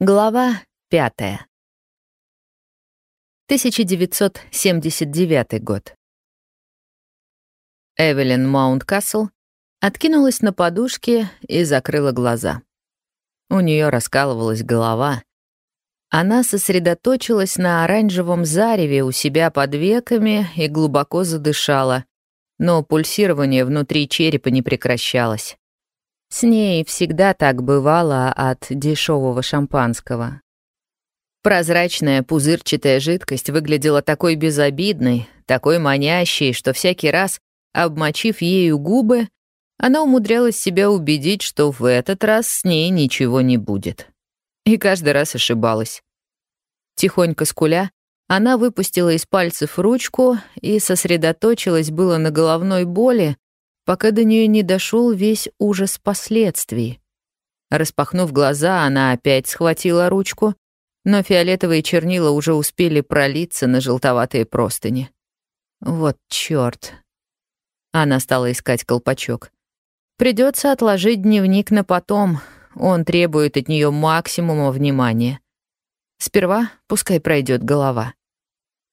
Глава пятая. 1979 год. Эвелин Маунткасл откинулась на подушке и закрыла глаза. У нее раскалывалась голова. Она сосредоточилась на оранжевом зареве у себя под веками и глубоко задышала, но пульсирование внутри черепа не прекращалось. С ней всегда так бывало от дешевого шампанского. Прозрачная пузырчатая жидкость выглядела такой безобидной, такой манящей, что всякий раз, обмочив ею губы, она умудрялась себя убедить, что в этот раз с ней ничего не будет. И каждый раз ошибалась. Тихонько скуля, она выпустила из пальцев ручку и сосредоточилась было на головной боли, пока до нее не дошел весь ужас последствий. Распахнув глаза, она опять схватила ручку, но фиолетовые чернила уже успели пролиться на желтоватые простыни. Вот чёрт. Она стала искать колпачок. Придется отложить дневник на потом. Он требует от нее максимума внимания. Сперва пускай пройдет голова.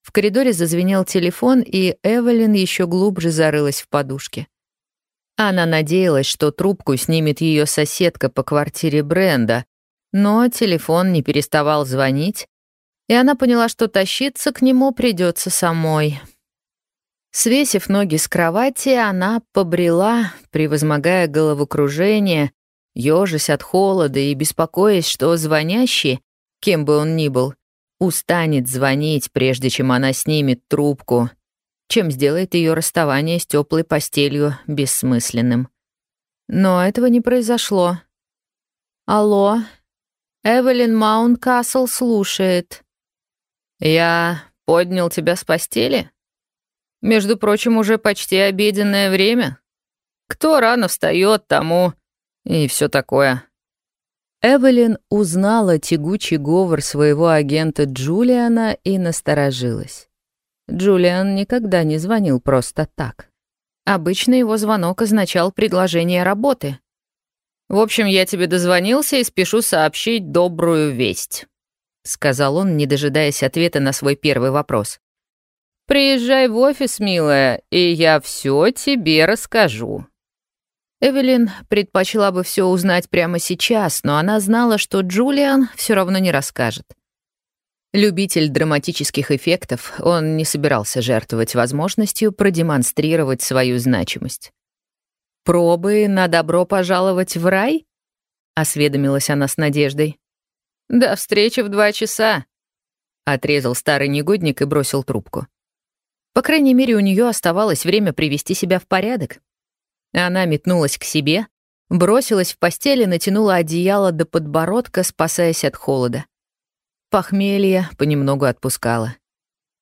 В коридоре зазвенел телефон, и Эвелин еще глубже зарылась в подушке. Она надеялась, что трубку снимет ее соседка по квартире Бренда, но телефон не переставал звонить, и она поняла, что тащиться к нему придется самой. Свесив ноги с кровати, она побрела, превозмогая головокружение, ежась от холода и беспокоясь, что звонящий, кем бы он ни был, устанет звонить, прежде чем она снимет трубку, чем сделает ее расставание с теплой постелью бессмысленным. Но этого не произошло. «Алло, Эвелин Маунткасл слушает». «Я поднял тебя с постели? Между прочим, уже почти обеденное время. Кто рано встает, тому и все такое». Эвелин узнала тягучий говор своего агента Джулиана и насторожилась. Джулиан никогда не звонил просто так. Обычно его звонок означал предложение работы. «В общем, я тебе дозвонился и спешу сообщить добрую весть», — сказал он, не дожидаясь ответа на свой первый вопрос. «Приезжай в офис, милая, и я все тебе расскажу». Эвелин предпочла бы все узнать прямо сейчас, но она знала, что Джулиан все равно не расскажет. Любитель драматических эффектов, он не собирался жертвовать возможностью продемонстрировать свою значимость. «Пробы на добро пожаловать в рай?» — осведомилась она с надеждой. «До встречи в два часа», — отрезал старый негодник и бросил трубку. По крайней мере, у нее оставалось время привести себя в порядок. Она метнулась к себе, бросилась в постель и натянула одеяло до подбородка, спасаясь от холода. Похмелье понемногу отпускало.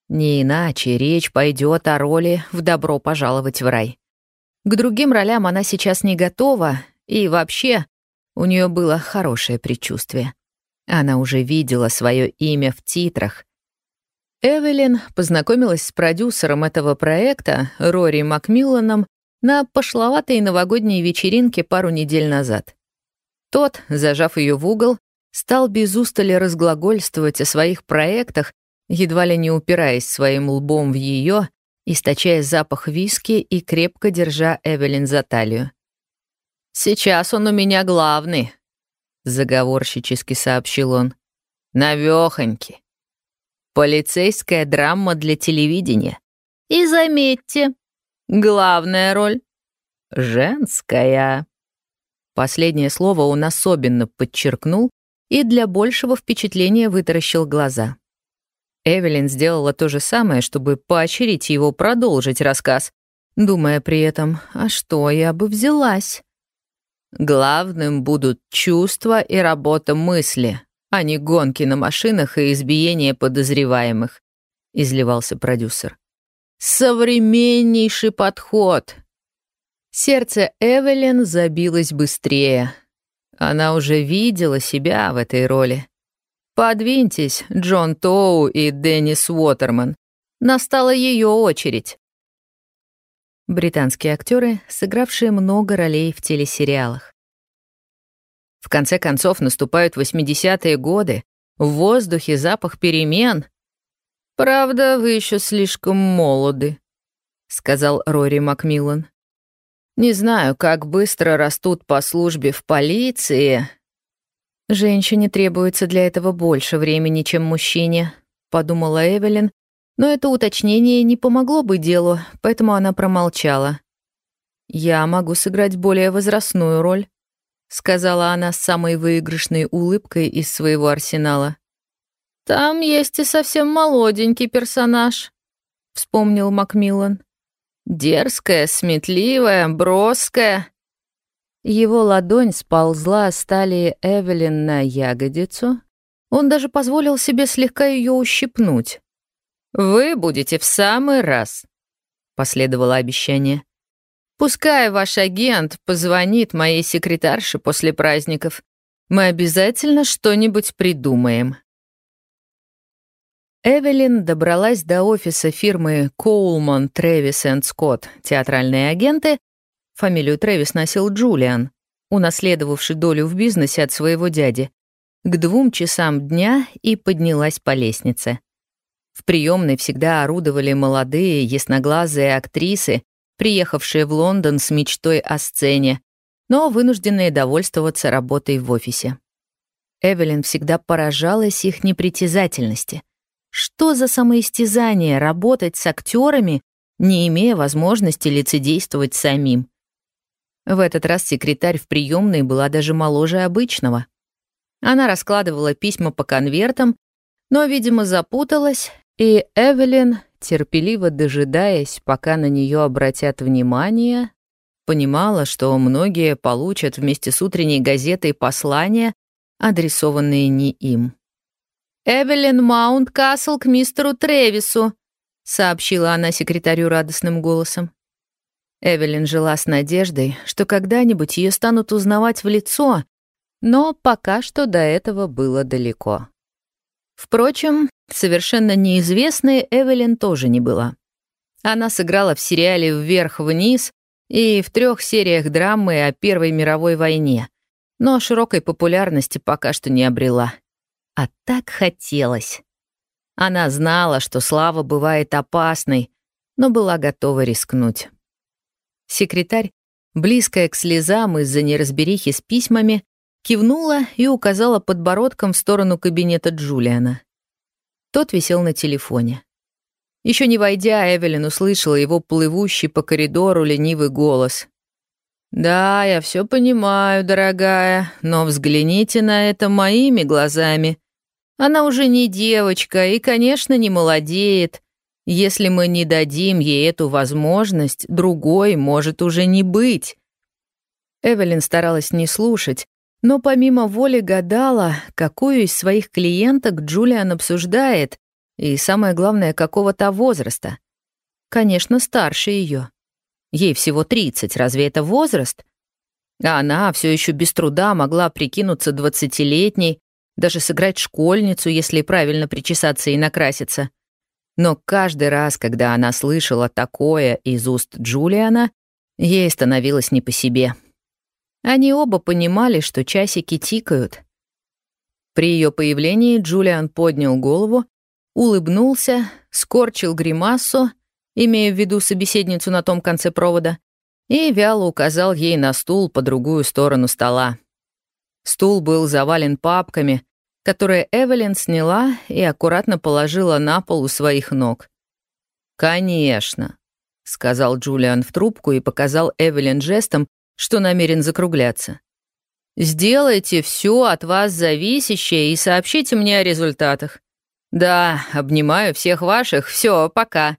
Не иначе речь пойдет о роли в «Добро пожаловать в рай». К другим ролям она сейчас не готова, и вообще у нее было хорошее предчувствие. Она уже видела свое имя в титрах. Эвелин познакомилась с продюсером этого проекта, Рори Макмилланом, на пошловатой новогодней вечеринке пару недель назад. Тот, зажав ее в угол, стал без устали разглагольствовать о своих проектах, едва ли не упираясь своим лбом в ее, источая запах виски и крепко держа Эвелин за талию. «Сейчас он у меня главный», — заговорщически сообщил он. «Навёхоньки. Полицейская драма для телевидения. И заметьте, главная роль — женская». Последнее слово он особенно подчеркнул, и для большего впечатления вытаращил глаза. Эвелин сделала то же самое, чтобы поощрить его продолжить рассказ, думая при этом, а что я бы взялась? Главным будут чувства и работа мысли, а не гонки на машинах и избиение подозреваемых, изливался продюсер. Современнейший подход. Сердце Эвелин забилось быстрее. Она уже видела себя в этой роли. Подвиньтесь, Джон Тоу и Деннис Уотерман. Настала ее очередь. Британские актеры, сыгравшие много ролей в телесериалах. В конце концов, наступают 80-е годы, в воздухе запах перемен. «Правда, вы еще слишком молоды», — сказал Рори Макмиллан. «Не знаю, как быстро растут по службе в полиции». «Женщине требуется для этого больше времени, чем мужчине», — подумала Эвелин, но это уточнение не помогло бы делу, поэтому она промолчала. «Я могу сыграть более возрастную роль», — сказала она с самой выигрышной улыбкой из своего арсенала. «Там есть и совсем молоденький персонаж», — вспомнил Макмиллан. «Дерзкая, сметливая, броская». Его ладонь сползла с талии Эвелин на ягодицу. Он даже позволил себе слегка ее ущипнуть. «Вы будете в самый раз», — последовало обещание. Пускай ваш агент позвонит моей секретарше после праздников. Мы обязательно что-нибудь придумаем. Эвелин добралась до офиса фирмы Коулман, Трэвис энд Скотт, театральные агенты. Фамилию Трэвис носил Джулиан, унаследовавший долю в бизнесе от своего дяди. К двум часам дня и поднялась по лестнице. В приемной всегда орудовали молодые, ясноглазые актрисы, приехавшие в Лондон с мечтой о сцене, но вынужденные довольствоваться работой в офисе. Эвелин всегда поражалась их непритязательности. Что за самоистязание работать с актерами, не имея возможности лицедействовать самим? В этот раз секретарь в приемной была даже моложе обычного. Она раскладывала письма по конвертам, но, видимо, запуталась, и Эвелин терпеливо дожидаясь, пока на нее обратят внимание, понимала, что многие получат вместе с утренней газетой послания, адресованные не им. «Эвелин Маунт Касл к мистеру Тревису», — сообщила она секретарю радостным голосом. Эвелин жила с надеждой, что когда-нибудь ее станут узнавать в лицо, но пока что до этого было далеко. Впрочем, совершенно неизвестной Эвелин тоже не была. Она сыграла в сериале «Вверх-вниз» и в трех сериях драмы о Первой мировой войне, но широкой популярности пока что не обрела. А так хотелось. Она знала, что слава бывает опасной, но была готова рискнуть. Секретарь, близкая к слезам из-за неразберихи с письмами, кивнула и указала подбородком в сторону кабинета Джулиана. Тот висел на телефоне. Еще не войдя, Эвелин услышала его плывущий по коридору ленивый голос. «Да, я все понимаю, дорогая, но взгляните на это моими глазами. Она уже не девочка и, конечно, не молодеет. Если мы не дадим ей эту возможность, другой может уже не быть». Эвелин старалась не слушать, но помимо воли гадала, какую из своих клиенток Джулиан обсуждает, и самое главное, какого-то возраста. Конечно, старше ее. Ей всего 30, разве это возраст? А она все еще без труда могла прикинуться двадцатилетней, даже сыграть школьницу, если правильно причесаться и накраситься. Но каждый раз, когда она слышала такое из уст Джулиана, ей становилось не по себе. Они оба понимали, что часики тикают. При ее появлении Джулиан поднял голову, улыбнулся, скорчил гримасу, имея в виду собеседницу на том конце провода, и вяло указал ей на стул по другую сторону стола. Стул был завален папками, которые Эвелин сняла и аккуратно положила на пол у своих ног. «Конечно», — сказал Джулиан в трубку и показал Эвелин жестом, что намерен закругляться. Сделайте все от вас зависящее и сообщите мне о результатах. Да, обнимаю всех ваших, все, пока.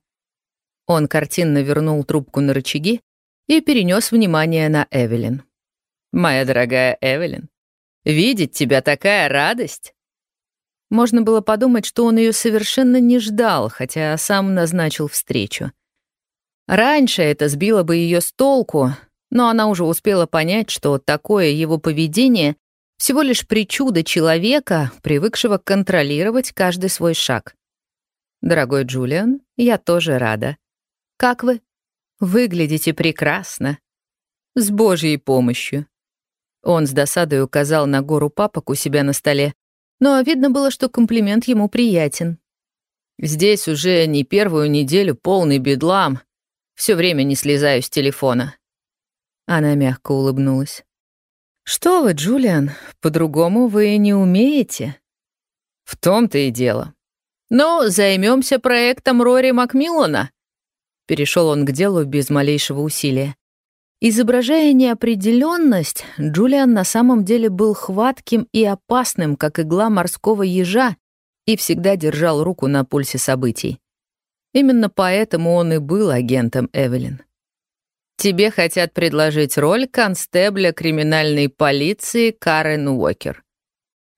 Он картинно вернул трубку на рычаги и перенес внимание на Эвелин. Моя дорогая Эвелин, видеть тебя такая радость. Можно было подумать, что он ее совершенно не ждал, хотя сам назначил встречу. Раньше это сбило бы ее с толку, но она уже успела понять, что такое его поведение — всего лишь причуда человека, привыкшего контролировать каждый свой шаг. «Дорогой Джулиан, я тоже рада. Как вы? Выглядите прекрасно. С Божьей помощью». Он с досадой указал на гору папок у себя на столе, но видно было, что комплимент ему приятен. «Здесь уже не первую неделю полный бедлам. Все время не слезаю с телефона». Она мягко улыбнулась. «Что вы, Джулиан, по-другому вы не умеете?» «В том-то и дело. Ну, займемся проектом Рори Макмиллана». Перешел он к делу без малейшего усилия. Изображая неопределенность, Джулиан на самом деле был хватким и опасным, как игла морского ежа, и всегда держал руку на пульсе событий. Именно поэтому он и был агентом Эвелин. Тебе хотят предложить роль констебля криминальной полиции Карен Уокер.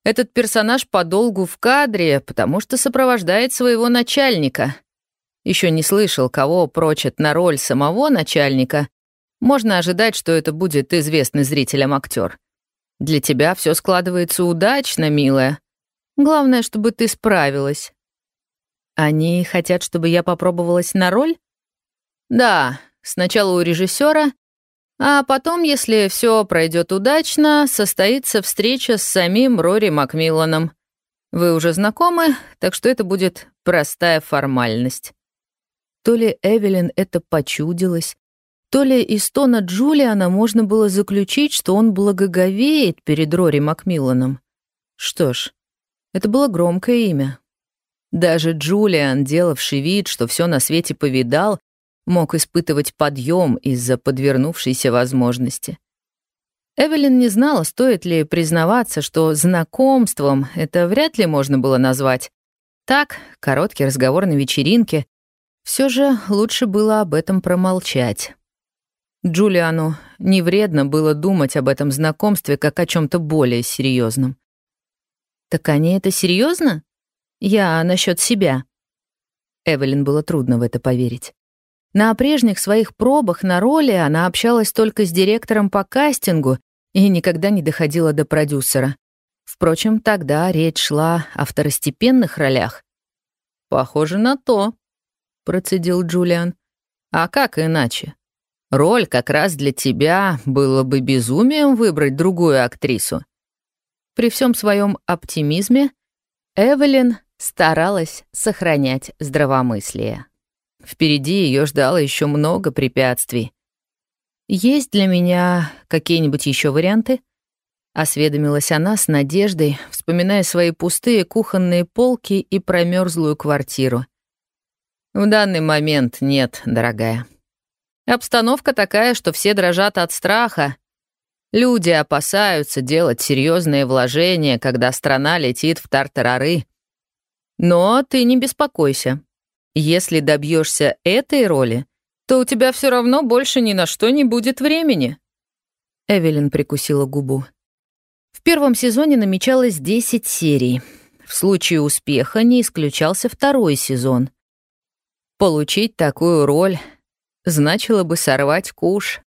Этот персонаж подолгу в кадре, потому что сопровождает своего начальника. Еще не слышал, кого прочат на роль самого начальника. Можно ожидать, что это будет известный зрителям актер. Для тебя все складывается удачно, милая. Главное, чтобы ты справилась. Они хотят, чтобы я попробовалась на роль? Да, Сначала у режиссера, а потом, если все пройдет удачно, состоится встреча с самим Рори Макмилланом. Вы уже знакомы, так что это будет простая формальность. То ли Эвелин это почудилось, то ли из тона Джулиана можно было заключить, что он благоговеет перед Рори Макмилланом. Что ж, это было громкое имя. Даже Джулиан, делавший вид, что все на свете повидал, мог испытывать подъем из-за подвернувшейся возможности. Эвелин не знала, стоит ли признаваться, что знакомством это вряд ли можно было назвать. Так, короткий разговор на вечеринке. Все же лучше было об этом промолчать. Джулиану не вредно было думать об этом знакомстве как о чем то более серьезном. «Так они это серьезно? Я насчет себя». Эвелин было трудно в это поверить. На прежних своих пробах на роли она общалась только с директором по кастингу и никогда не доходила до продюсера. Впрочем, тогда речь шла о второстепенных ролях. «Похоже на то», — процедил Джулиан. «А как иначе? Роль как раз для тебя было бы безумием выбрать другую актрису». При всем своем оптимизме Эвелин старалась сохранять здравомыслие. Впереди ее ждало еще много препятствий. «Есть для меня какие-нибудь еще варианты?» Осведомилась она с надеждой, вспоминая свои пустые кухонные полки и промерзлую квартиру. «В данный момент нет, дорогая. Обстановка такая, что все дрожат от страха. Люди опасаются делать серьезные вложения, когда страна летит в тартарары. Но ты не беспокойся. Если добьешься этой роли, то у тебя все равно больше ни на что не будет времени. Эвелин прикусила губу. В первом сезоне намечалось 10 серий. В случае успеха не исключался второй сезон. Получить такую роль значило бы сорвать куш.